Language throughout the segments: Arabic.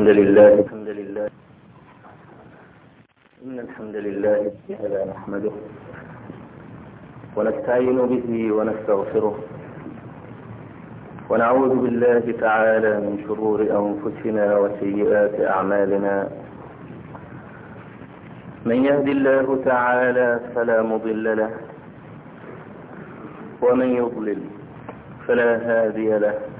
الحمد لله. الحمد لله إن الحمد لله تعالى نحمده ونستعين به ونستغفره ونعوذ بالله تعالى من شرور أنفسنا وسيئات أعمالنا. من يهد الله تعالى فلا مضل له ومن يضلل فلا هادي له.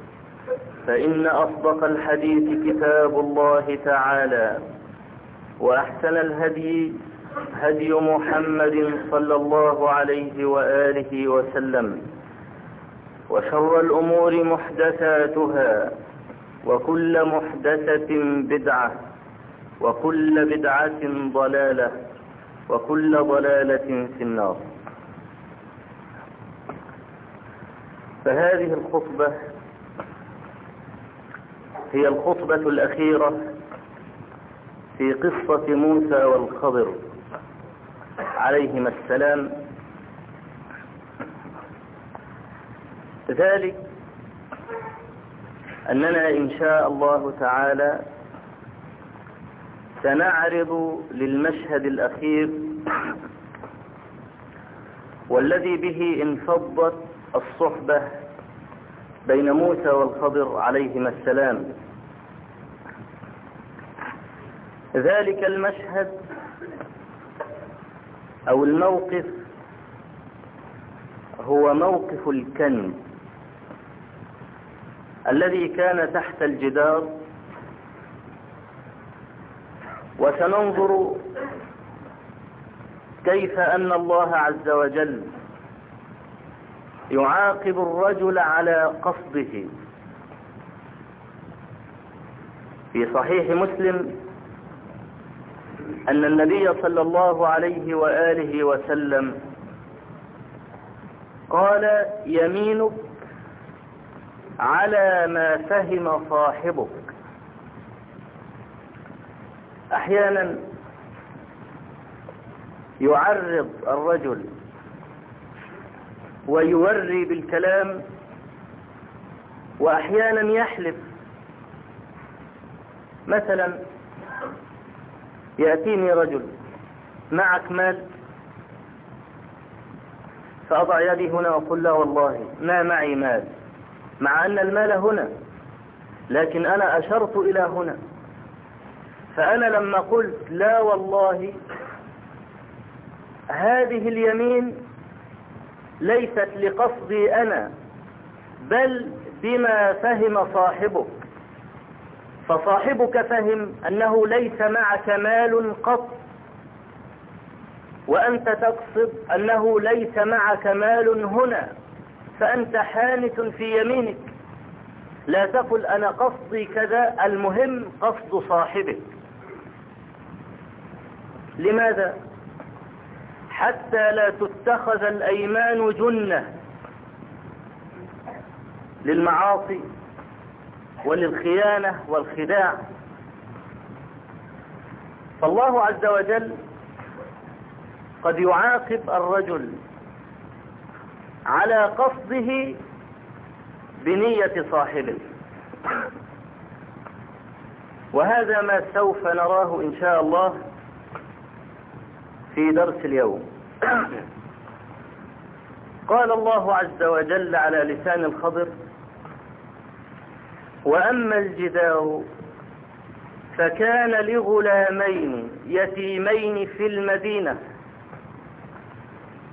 فإن أصدق الحديث كتاب الله تعالى وأحسن الهدي هدي محمد صلى الله عليه وآله وسلم وشر الأمور محدثاتها وكل محدثة بدعة وكل بدعة ضلالة وكل ضلالة في النار. فهذه الخطبة هي الخطبة الأخيرة في قصة موسى والخضر. عليهما السلام. ذلك أننا إن شاء الله تعالى سنعرض للمشهد الأخير والذي به انفضت الصحبة بين موسى والخضر عليهما السلام. ذلك المشهد أو الموقف هو موقف الكنز الذي كان تحت الجدار وسننظر كيف أن الله عز وجل يعاقب الرجل على قصده. في صحيح مسلم أن النبي صلى الله عليه وآله وسلم قال يمينك على ما فهم صاحبك. أحيانا يعرض الرجل ويوري بالكلام وأحيانا يحلف. مثلا يأتيني رجل معك مال؟ فأضع يدي هنا وأقول لا والله ما معي مال؟ مع أن المال هنا لكن أنا أشرت إلى هنا. فأنا لما قلت لا والله هذه اليمين ليست لقصدي أنا بل بما فهم صاحبك. فصاحبك فهم أنه ليس معك مال قط وأنت تقصد أنه ليس معك مال هنا فأنت حانث في يمينك. لا تقل أنا قصدي كذا المهم قصد صاحبك. لماذا؟ حتى لا تتخذ الأيمان جنة للمعاصي وللخيانة والخداع. فالله عز وجل قد يعاقب الرجل على قصده بنية صاحبه. وهذا ما سوف نراه إن شاء الله في درس اليوم. قال الله عز وجل على لسان الخضر وأما الجدار فكان لغلامين يتيمين في المدينة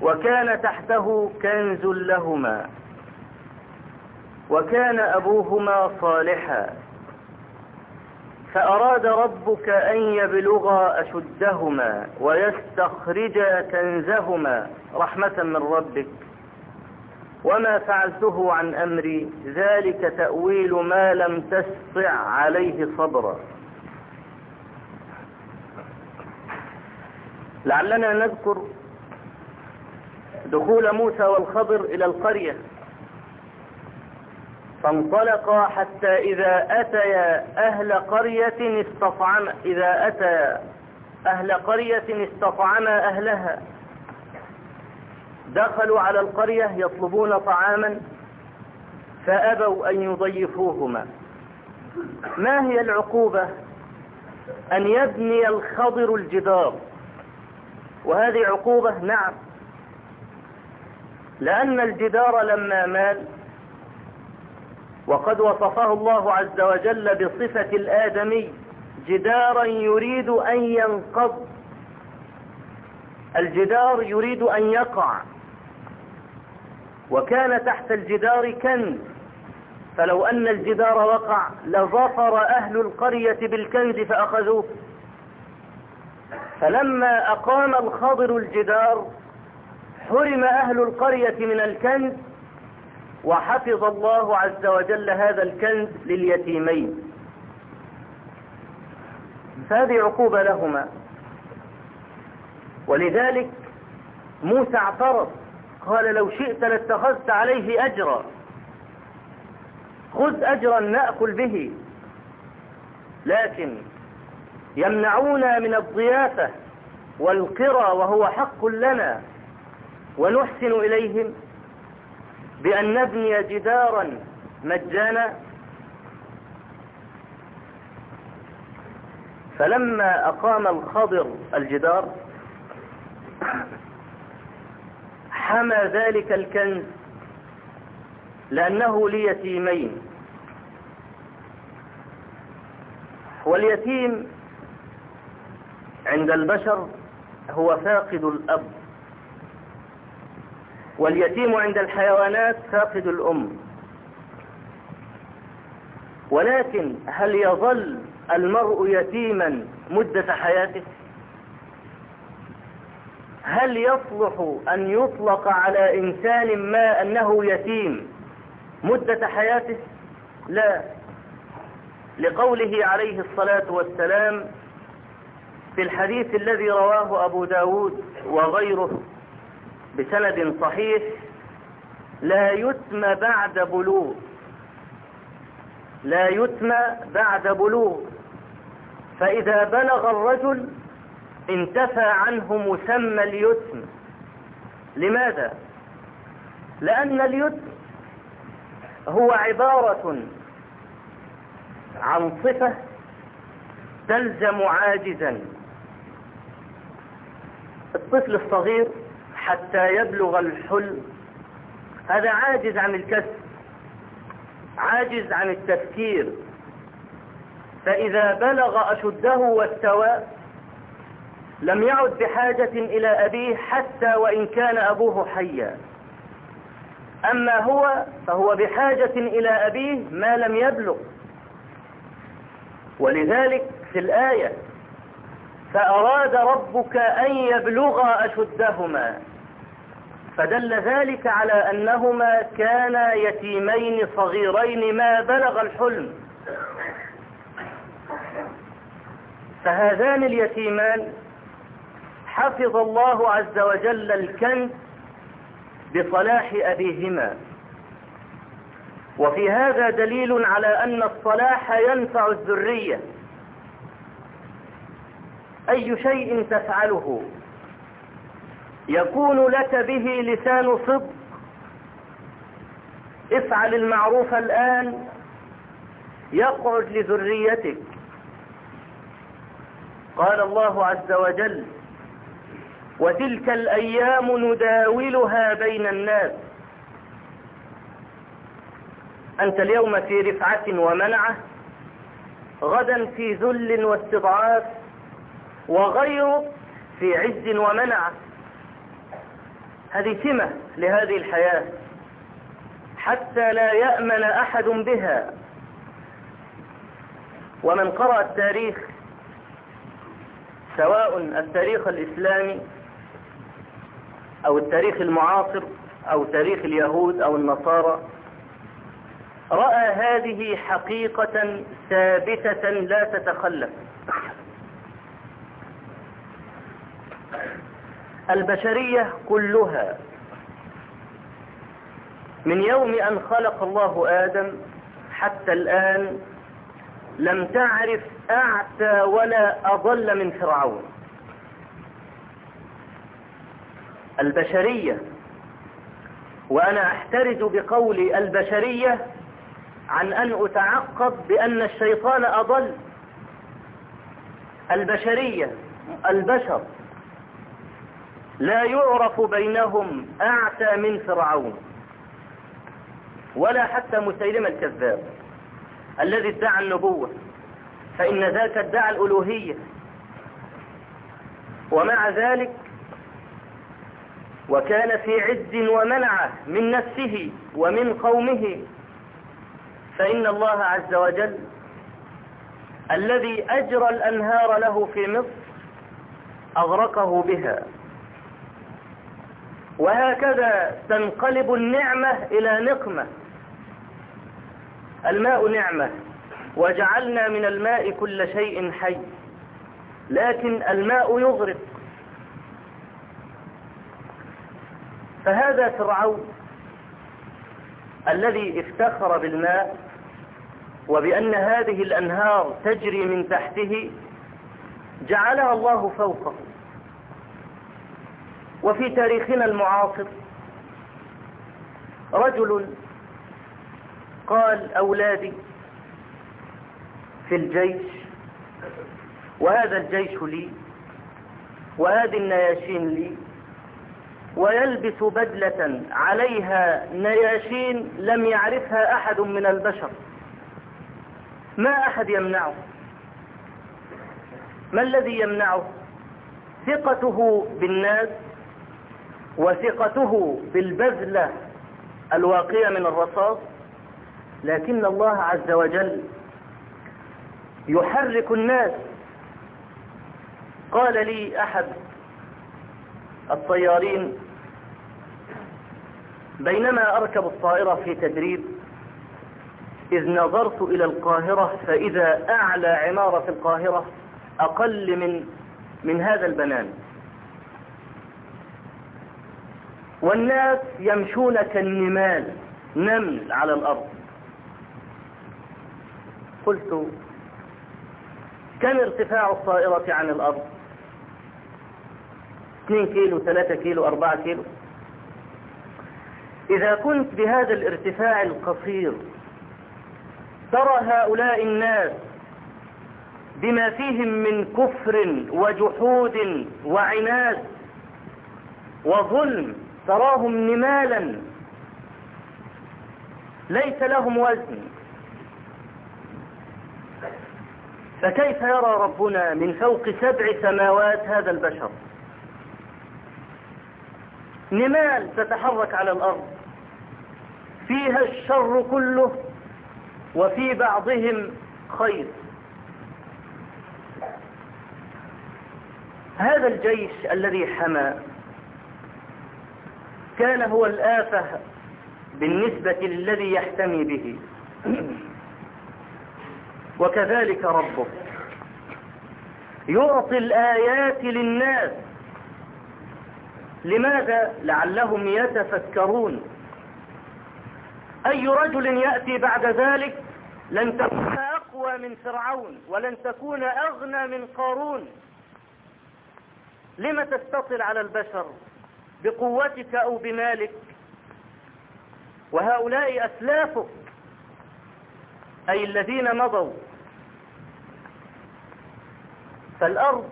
وكان تحته كنز لهما وكان أبوهما صالحا. فأراد ربك أن يبلغا أشدهما ويستخرجا كنزهما رحمة من ربك. وما فعلته عن أمري ذلك تأويل ما لم تستع عليه صبرا. لعلنا نذكر دخول موسى والخضر إلى القرية. فانطلقا حتى إذا أتيا أهل قرية استطعم إذا أتى أهل قرية استطعما أهلها. دخلوا على القرية يطلبون طعاما فأبوا أن يضيفوهما. ما هي العقوبة؟ أن يبني الخضر الجدار. وهذه عقوبة نعم. لأن الجدار لما مال وقد وصفه الله عز وجل بصفة الآدمي جدارا يريد أن ينقض الجدار يريد أن يقع. وكان تحت الجدار كنز فلو أن الجدار وقع لظفر أهل القرية بالكنز فأخذوه. فلما أقام الخضر الجدار حرم أهل القرية من الكنز وحفظ الله عز وجل هذا الكنز لليتيمين. فهذه عقوبة لهما. ولذلك موسى اعترض قال لو شئت لاتخذت عليه أجرا. خذ أجرا نأكل به. لكن يمنعونا من الضيافة والقرى وهو حق لنا ونحسن إليهم. بأن نبني جدارا مجانا. فلما أقام الخضر الجدار حمى ذلك الكنز لأنه ليتيمين. واليتيم عند البشر هو فاقد الأب. واليتيم عند الحيوانات فاقد الأم. ولكن هل يظل المرء يتيما مدة حياته؟ هل يصلح أن يطلق على إنسان ما أنه يتيم مدة حياته؟ لا. لقوله عليه الصلاة والسلام في الحديث الذي رواه أبو داود وغيره بسند صحيح لا يتم بعد بلوغ لا يتم بعد بلوغ. فإذا بلغ الرجل انتفى عنه مسمى اليتم. لماذا؟ لأن اليتم هو عبارة عن صفة تلزم عاجزا. الطفل الصغير حتى يبلغ الحلم. هذا عاجز عن الكسب عاجز عن التفكير. فإذا بلغ أشده واستوى لم يعد بحاجة إلى أبيه حتى وإن كان أبوه حيا. أما هو فهو بحاجة إلى أبيه ما لم يبلغ. ولذلك في الآية فأراد ربك أن يبلغا أشدهما. فدل ذلك على أنهما كانا يتيمين صغيرين ما بلغ الحلم. فهذان اليتيمان حفظ الله عز وجل الكنز بصلاح أبيهما. وفي هذا دليل على أن الصلاح ينفع الذرية. أي شيء تفعله. يكون لك به لسان صدق. افعل المعروف الآن. يقعد لذريتك. قال الله عز وجل وتلك الأيام نداولها بين الناس. أنت اليوم في رفعة ومنعة غدا في ذل واستضعاف وغيرك في عز ومنعة. هذه سمة لهذه الحياة حتى لا يأمن أحد بها. ومن قرأ التاريخ سواء التاريخ الإسلامي أو التاريخ المعاصر أو تاريخ اليهود أو النصارى رأى هذه حقيقة ثابتة لا تتخلف. البشرية كلها. من يوم أن خلق الله آدم حتى الآن لم تعرف أعتى ولا أضل من فرعون. البشرية وأنا أحترز بقول البشرية عن أن أتعقب بأن الشيطان أضل. البشرية البشر لا يعرف بينهم أعتى من فرعون ولا حتى مسيلمة الكذاب الذي ادعى النبوة فإن ذاك ادعى الألوهية. ومع ذلك وكان في عز ومنعة من نفسه ومن قومه فإن الله عز وجل الذي أجرى الأنهار له في مصر أغرقه بها. وهكذا تنقلب النعمة إلى نقمة. الماء نعمة وجعلنا من الماء كل شيء حي لكن الماء يغرق. فهذا فرعون الذي افتخر بالماء وبأن هذه الأنهار تجري من تحته جعلها الله فوقه. وفي تاريخنا المعاصر رجل قال أولادي في الجيش وهذا الجيش لي وهذه النياشين لي ويلبس بدلة عليها نياشين لم يعرفها أحد من البشر. ما أحد يمنعه؟ ما الذي يمنعه؟ ثقته بالناس وثقته بالبذلة الواقية من الرصاص لكن الله عز وجل يحرك الناس. قال لي أحد الطيارين بينما أركب الطائرة في تدريب إذ نظرت إلى القاهرة فإذا أعلى عمارة في القاهرة أقل من من هذا البنان. والناس يمشون كالنمال نمل على الأرض. قلت كم ارتفاع الطائرة عن الأرض؟ 2 كيلو 3 كيلو 4 كيلو. إذا كنت بهذا الارتفاع القصير ترى هؤلاء الناس بما فيهم من كفر وجحود وعناد وظلم تراهم نمالا. ليس لهم وزن. فكيف يرى ربنا من فوق سبع سماوات هذا البشر؟ نمال تتحرك على الأرض. فيها الشر كله وفي بعضهم خير. هذا الجيش الذي حمى كان هو الآفة بالنسبة للذي يحتمي به. وكذلك ربك يعطي الآيات للناس. لماذا؟ لعلهم يتفكرون. أي رجل يأتي بعد ذلك لن تكون أقوى من فرعون ولن تكون أغنى من قارون. لم تستطل على البشر؟ بقوتك أو بمالك. وهؤلاء أسلافك أي الذين مضوا. فالأرض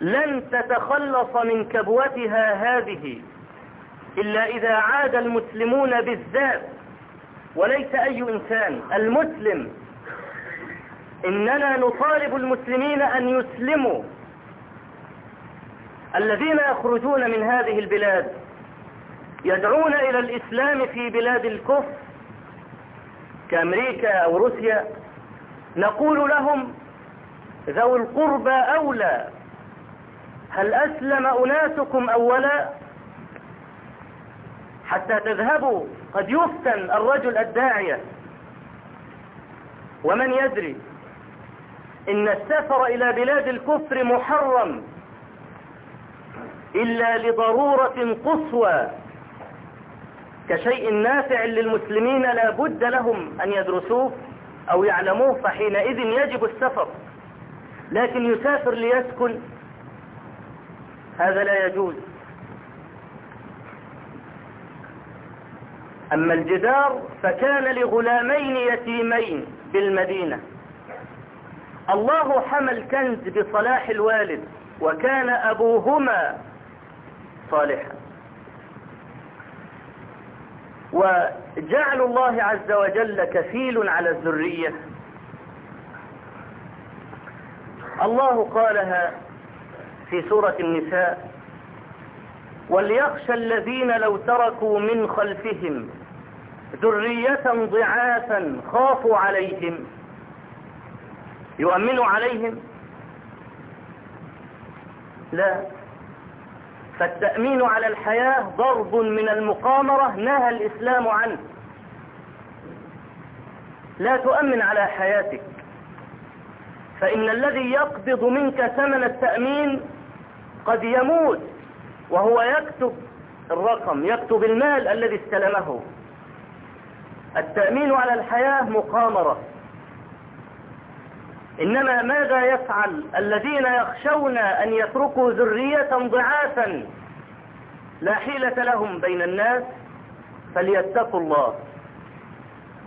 لن تتخلص من كبوتها هذه إلا إذا عاد المسلمون بالذات. وليس أي إنسان المسلم. إننا نطالب المسلمين أن يسلموا. الذين يخرجون من هذه البلاد يدعون إلى الإسلام في بلاد الكفر كأمريكا أو روسيا نقول لهم ذو القربى أولى. هل أسلم أناسكم أولا؟ حتى تذهبوا قد يفتن الرجل الداعية. ومن يدري إن السفر إلى بلاد الكفر محرم. إلا لضرورة قصوى. كشيء نافع للمسلمين لا بد لهم أن يدرسوه أو يعلموه فحينئذ يجب السفر. لكن يسافر ليسكن هذا لا يجوز. أما الجدار فكان لغلامين يتيمين بالمدينة. الله حمى الكنز بصلاح الوالد وكان أبوهما صالحا. وجعل الله عز وجل كفيل على الذرية. الله قالها في سورة النساء وليخشى الذين لو تركوا من خلفهم ذرية ضعافا خافوا عليهم. يؤمنوا عليهم؟ لا. فالتأمين على الحياة ضرب من المقامرة نهى الإسلام عنه. لا تؤمن على حياتك فإن الذي يقبض منك ثمن التأمين قد يموت وهو يكتب الرقم يكتب المال الذي استلمه. التأمين على الحياة مقامرة. إنما ماذا يفعل الذين يخشون أن يتركوا ذرية ضعافا لا حيلة لهم بين الناس؟ فليتقوا الله.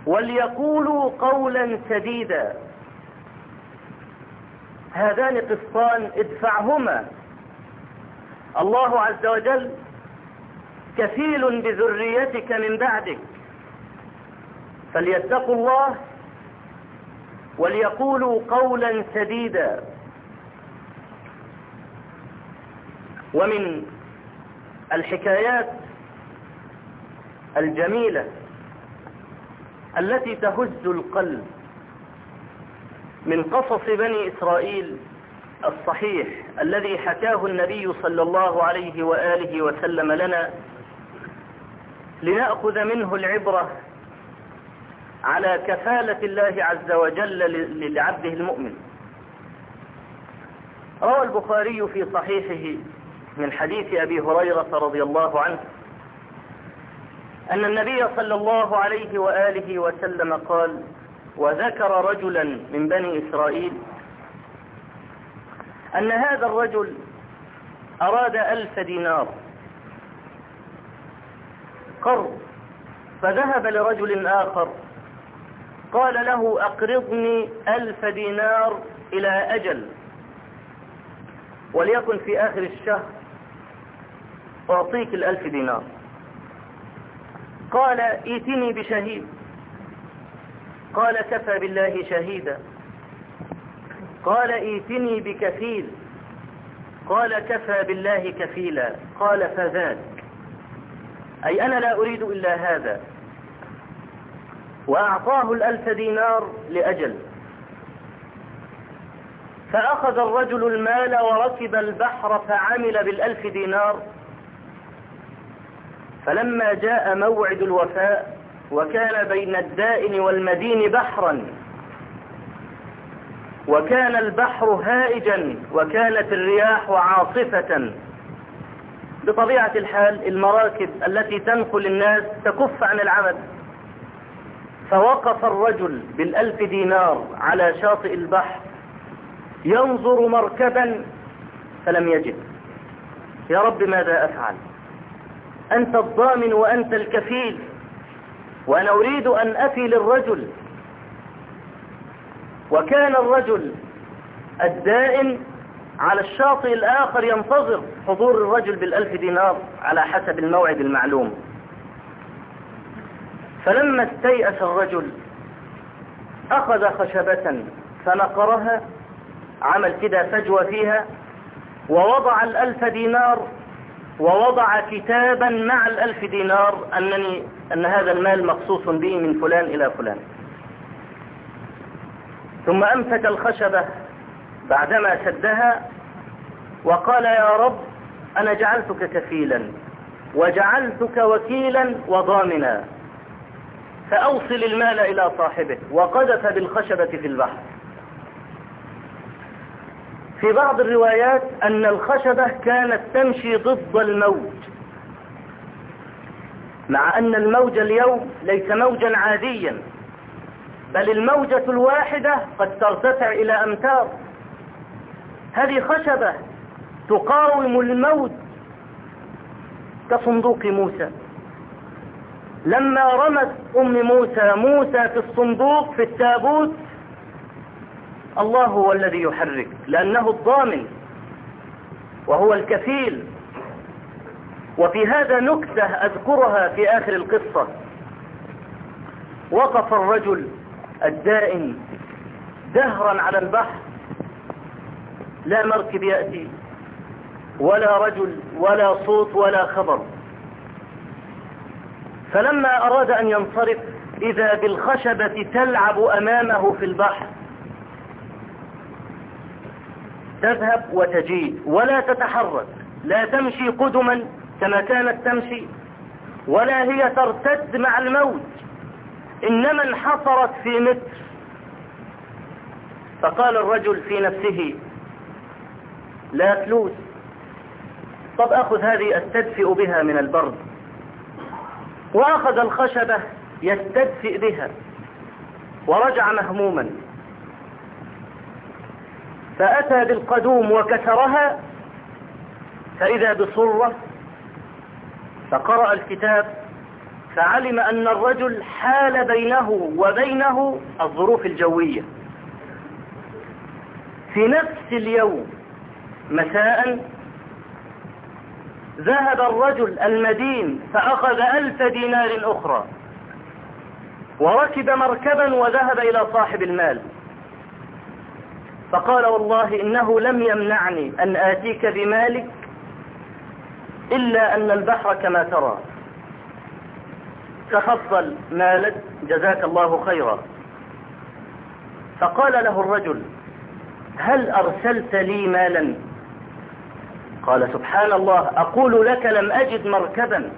وليقولوا قولا سديدا هذان قسطان ادفعهما. الله عز وجل كفيل بذريتك من بعدك. فليتقوا الله وليقولوا قولا سديدا. ومن الحكايات الجميلة التي تهز القلب من قصص بني إسرائيل الصحيح الذي حكاه النبي صلى الله عليه وآله وسلم لنا لنأخذ منه العبرة على كفالة الله عز وجل لعبده المؤمن. روى البخاري في صحيحه من حديث أبي هريرة رضي الله عنه أن النبي صلى الله عليه وآله وسلم قال وذكر رجلا من بني إسرائيل أن هذا الرجل أراد ألف دينار قرض فذهب لرجل آخر قال له أقرضني ألف دينار إلى أجل وليكن في آخر الشهر أعطيك الألف دينار. قال ائتني بشهيد. قال كفى بالله شهيدا. قال ائتني بكفيل. قال كفى بالله كفيلا. قال فذاك. أي أنا لا أريد إلا هذا. وأعطاه الألف دينار لأجل. فأخذ الرجل المال وركب البحر فعمل بالألف دينار. فلما جاء موعد الوفاء وكان بين الدائن والمدين بحرا. وكان البحر هائجا وكانت الرياح عاصفة. بطبيعة الحال المراكب التي تنقل الناس تكف عن العمل فوقف الرجل بالألف دينار على شاطئ البحر ينظر مركبا فلم يجد. يا رب ماذا أفعل؟ أنت الضامن وأنت الكفيل وأنا أريد أن أفي للرجل. وكان الرجل الدائن على الشاطئ الآخر ينتظر حضور الرجل بالألف دينار على حسب الموعد المعلوم. فلما استيأس الرجل أخذ خشبة فنقرها عمل كده فجوة فيها ووضع الألف دينار ووضع كتابا مع الألف دينار أنني أن هذا المال مخصوص به من فلان إلى فلان. ثم أمسك الخشبة بعدما سدها وقال يا رب أنا جعلتك كفيلا وجعلتك وكيلا وضامنا. فأوصل المال إلى صاحبه وقذف بالخشبة في البحر. في بعض الروايات أن الخشبة كانت تمشي ضد الموج. مع أن الموج اليوم ليس موجا عاديا بل الموجة الواحدة قد ترتفع إلى أمتار. هذه خشبة تقاوم الموت كصندوق موسى. لما رمت أم موسى موسى في الصندوق في التابوت الله هو الذي يحرك لأنه الضامن وهو الكفيل. وفي هذا نكتة أذكرها في آخر القصة. وقف الرجل الدائن دهرا على البحر. لا مركب يأتي ولا رجل ولا صوت ولا خبر. فلما أراد أن ينصرف إذا بالخشبة تلعب أمامه في البحر. تذهب وتجيء ولا تتحرك لا تمشي قدما كما كانت تمشي ولا هي ترتد مع الموت. إنما انحصرت في متر فقال الرجل في نفسه لا فلوس. طب أخذ هذه أستدفئ بها من البرد. وأخذ الخشبة يستدفئ بها ورجع مهموما. فأتى بالقدوم وكسرها فإذا بصرة فقرأ الكتاب فعلم أن الرجل حال بينه وبينه الظروف الجوية. في نفس اليوم مساء ذهب الرجل المدين فأخذ ألف دينار أخرى وركب مركبا وذهب إلى صاحب المال. فقال والله إنه لم يمنعني أن آتيك بمالك إلا أن البحر كما ترى. تفضل مالك جزاك الله خيرا. فقال له الرجل هل أرسلت لي مالا؟ قال سبحان الله أقول لك لم أجد مركبا.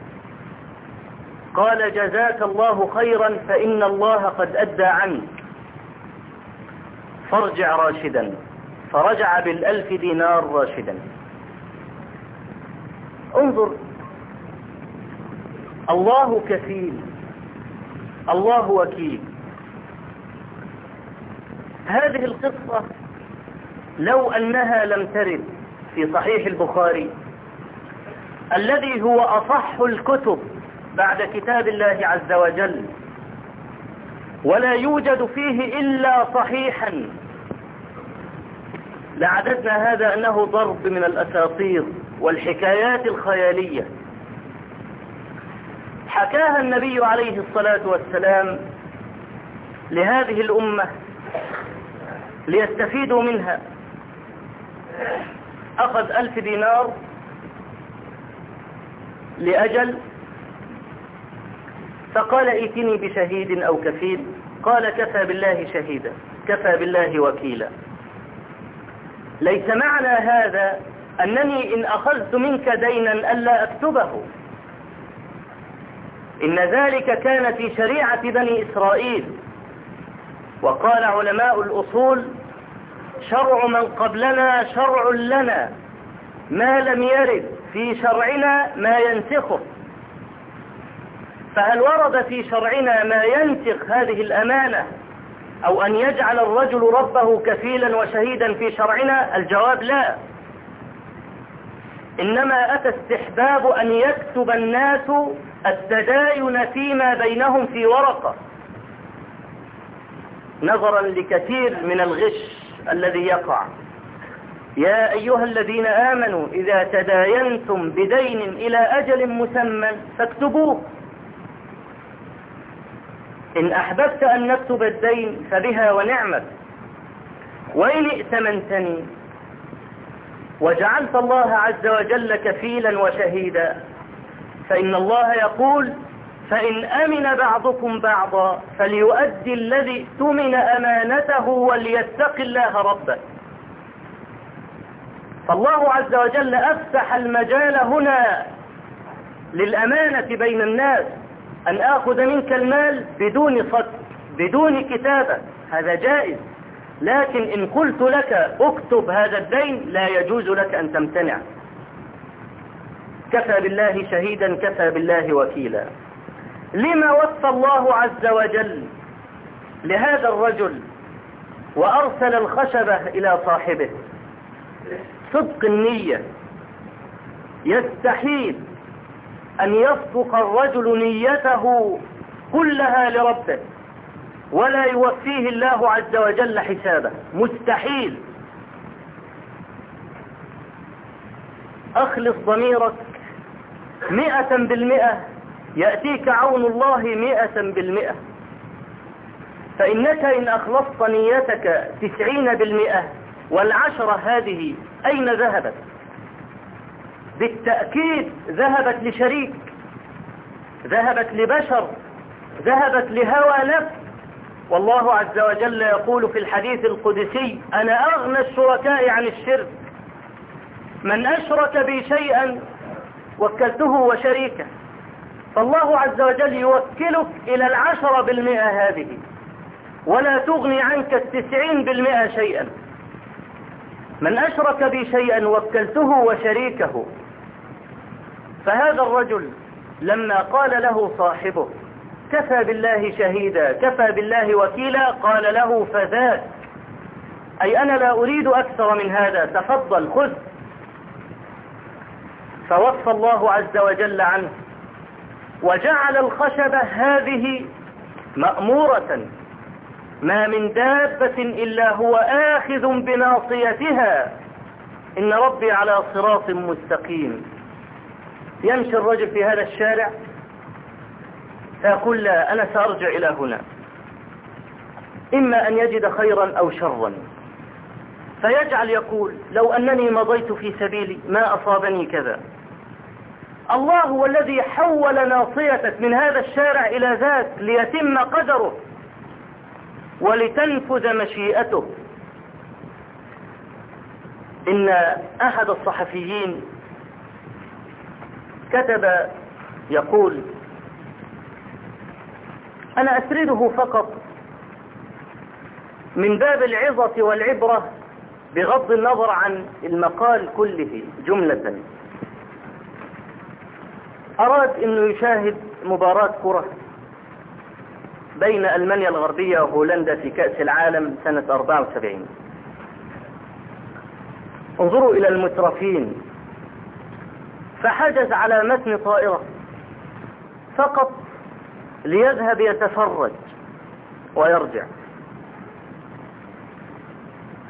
قال جزاك الله خيرا فإن الله قد أدى عنك. فارجع راشدا. فرجع بالألف دينار راشدا. انظر. الله كفيل. الله وكيل. هذه القصة لو أنها لم ترد في صحيح البخاري. الذي هو أصح الكتب بعد كتاب الله عز وجل. ولا يوجد فيه إلا صحيحا. لعددنا هذا أنه ضرب من الأساطير والحكايات الخيالية. حكاها النبي عليه الصلاة والسلام لهذه الأمة ليستفيدوا منها. أخذ ألف دينار لأجل فقال ائتني بشهيد أو كفيل. قال كفى بالله شهيدا كفى بالله وكيلا. ليس معنى هذا أنني إن أخذت منك دينا ألا أكتبه. إن ذلك كان في شريعة بني إسرائيل. وقال علماء الأصول شرع من قبلنا شرع لنا. ما لم يرد في شرعنا ما ينسخه فهل ورد في شرعنا ما ينسخ هذه الأمانة أو أن يجعل الرجل ربه كفيلا وشهيدا في شرعنا؟ الجواب لا. إنما أتى استحباب أن يكتب الناس التداين فيما بينهم في ورقة. نظرا لكثير من الغش. الذي يقع. يا أيها الذين آمنوا إذا تداينتم بدين إلى أجل مسمى فاكتبوه. إن أحببت أن نكتب الدين فبها ونعمت. وإن ائتمنتني وجعلت الله عز وجل كفيلا وشهيدا فإن الله يقول فإن أمن بعضكم بعضا فليؤدي الذي اؤتمن أمانته وليتق الله ربه. فالله عز وجل أفتح المجال هنا للأمانة بين الناس أن آخذ منك المال بدون صدق بدون كتابة. هذا جائز. لكن إن قلت لك اكتب هذا الدين لا يجوز لك أن تمتنع. كفى بالله شهيدا كفى بالله وكيلا. لما وفى الله عز وجل لهذا الرجل وأرسل الخشبة إلى صاحبه. صدق النية. يستحيل أن يصدق الرجل نيته كلها لربه ولا يوفيه الله عز وجل حسابه. مستحيل. أخلص ضميرك مئة بالمئة يأتيك عون الله مئة بالمئة. فإنك إن أخلصت نيتك تسعين بالمئة والعشرة هذه أين ذهبت؟ بالتأكيد ذهبت لشريك ذهبت لبشر ذهبت لهوى نفس. والله عز وجل يقول في الحديث القدسي أنا أغنى الشركاء عن الشرك. من أشرك بي شيئا وكلته وشريكه فالله عز وجل يوكلك إلى العشرة بالمئة هذه. ولا تغني عنك التسعين بالمئة شيئا. من أشرك بي شيئا وكلته وشريكه. فهذا الرجل لما قال له صاحبه كفى بالله شهيدا كفى بالله وكيلا قال له فذاك أي أنا لا أريد أكثر من هذا تفضل خذ. فوفى الله عز وجل عنه. وجعل الخشبة هذه مأمورة. ما من دابة إلا هو آخذ بناصيتها. إن ربي على صراط مستقيم. يمشي الرجل في هذا الشارع فيقول لا أنا سأرجع إلى هنا. إما أن يجد خيرا أو شرا. فيجعل يقول لو أنني مضيت في سبيلي ما أصابني كذا. الله هو الذي حول ناصيتك من هذا الشارع إلى ذاك ليتم قدره ولتنفذ مشيئته. إن أحد الصحفيين كتب يقول أنا أسرده فقط من باب العظة والعبرة بغض النظر عن المقال كله جملة. أراد أنه يشاهد مباراة كرة بين ألمانيا الغربية وهولندا في كأس العالم سنة 74 انظروا إلى المترفين. فحجز على متن طائرة فقط ليذهب يتفرج ويرجع.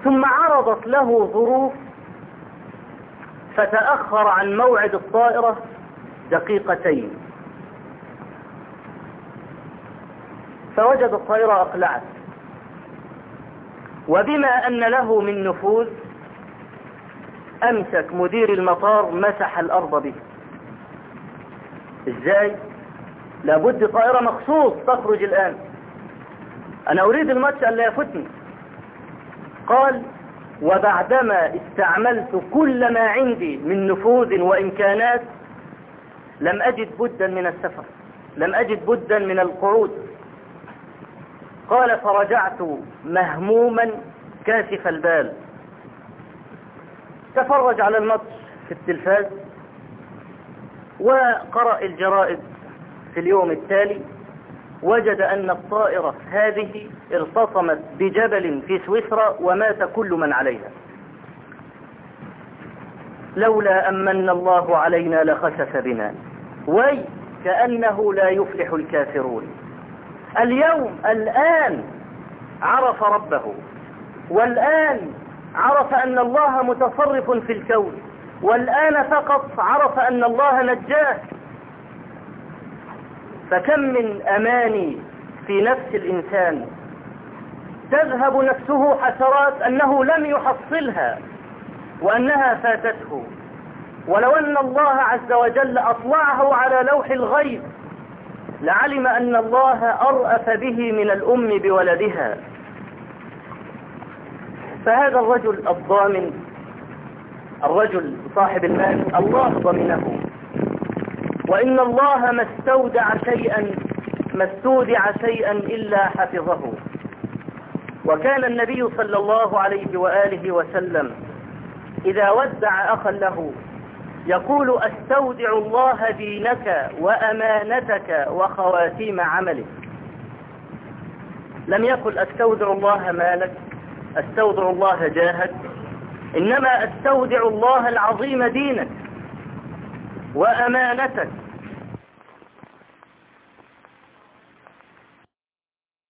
ثم عرضت له ظروف فتأخر عن موعد الطائرة دقيقتين. فوجد الطائرة أقلعت. وبما أن له من نفوذ أمسك مدير المطار مسح الأرض به. إزاي؟ لابد طائرة مخصوص تخرج الآن. أنا أريد الماتش أن لا يفتني قال وبعدما استعملت كل ما عندي من نفوذ وإمكانات لم أجد بدا من السفر لم أجد بدا من القعود. قال فرجعت مهموما كاشف البال. تفرج على الماتش في التلفاز وقرأ الجرائد في اليوم التالي. وجد أن الطائرة هذه ارتطمت بجبل في سويسرا ومات كل من عليها. لولا أمن الله علينا لخسف بنا. وي كأنه لا يفلح الكافرون. اليوم الآن عرف ربه والآن عرف أن الله متصرف في الكون والآن فقط عرف أن الله نجاه. فكم من أماني في نفس الإنسان. تذهب نفسه حسرات أنه لم يحصلها وأنها فاتته. ولو أن الله عز وجل أطلعه على لوح الغيب لعلم أن الله أرأف به من الأم بولدها. فهذا الرجل الضامن الرجل صاحب المال الله ضمنه. وإن الله ما استودع شيئا ما استودع شيئا إلا حفظه. وكان النبي صلى الله عليه وآله وسلم إذا ودع أخا له يقول أستودع الله دينك وأمانتك وخواتيم عملك. لم يقل أستودع الله مالك أستودع الله جاهك إنما أستودع الله العظيم دينك وأمانتك.